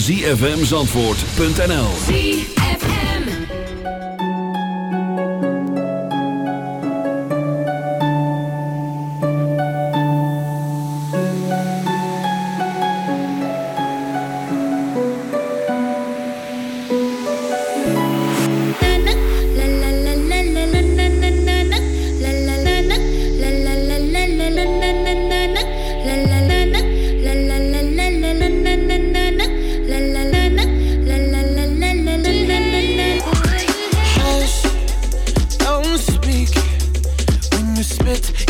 zfmzandvoort.nl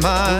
mind.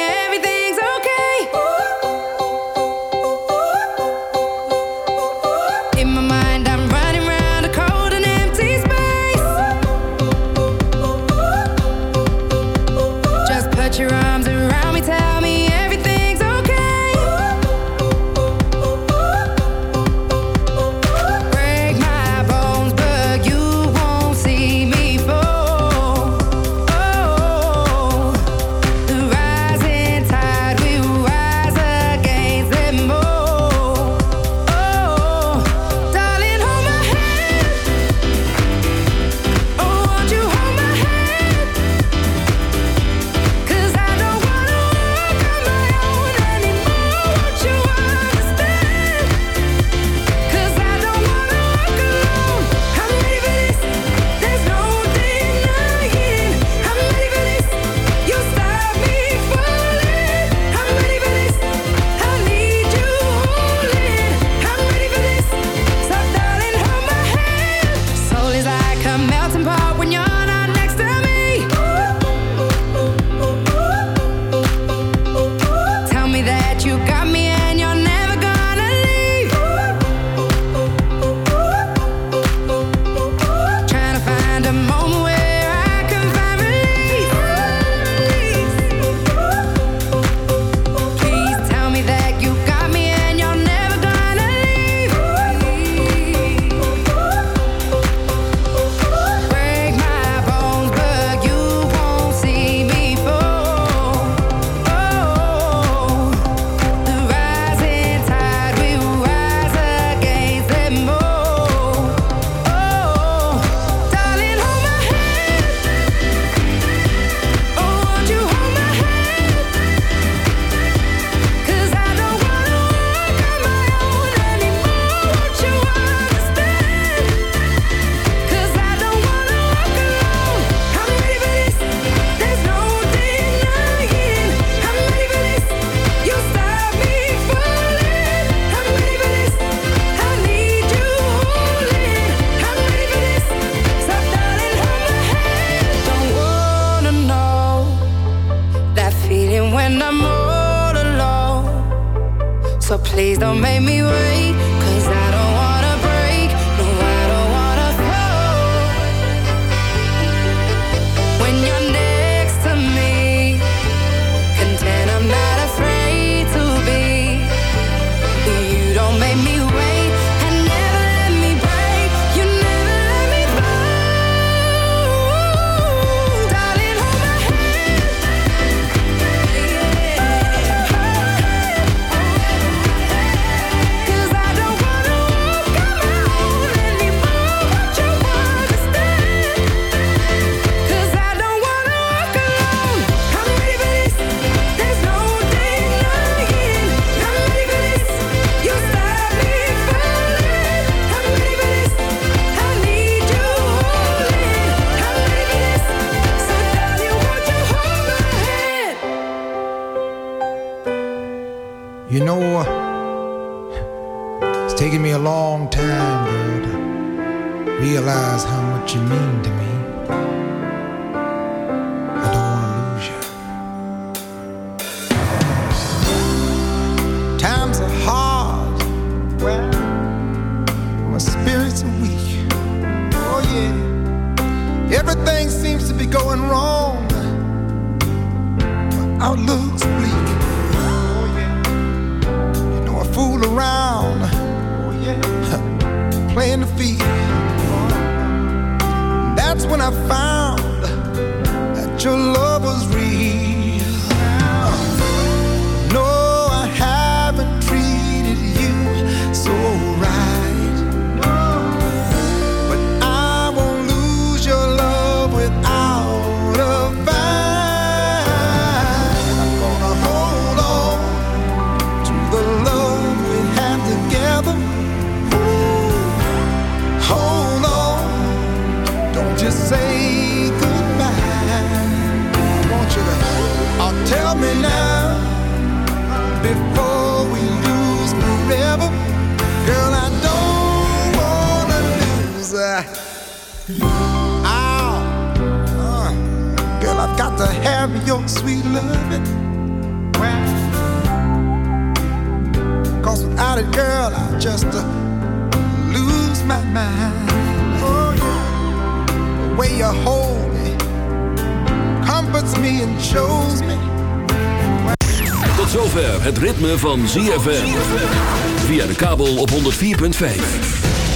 realize how much you mean to me. I don't want to lose you. Times are hard. Well, my spirits are weak. Oh, yeah. Everything seems to be going wrong. My outlook's bleak. Oh, yeah. You know, I fool around. Oh, yeah. Playing the field. That's when I found that your love was real. To have your sweet loving. Cause without it, girl, I just uh, lose my mind. Oh, yeah. The way you hold me comforts me and shows me. Tot zover het ritme van ZFM. Via de kabel op 104.5.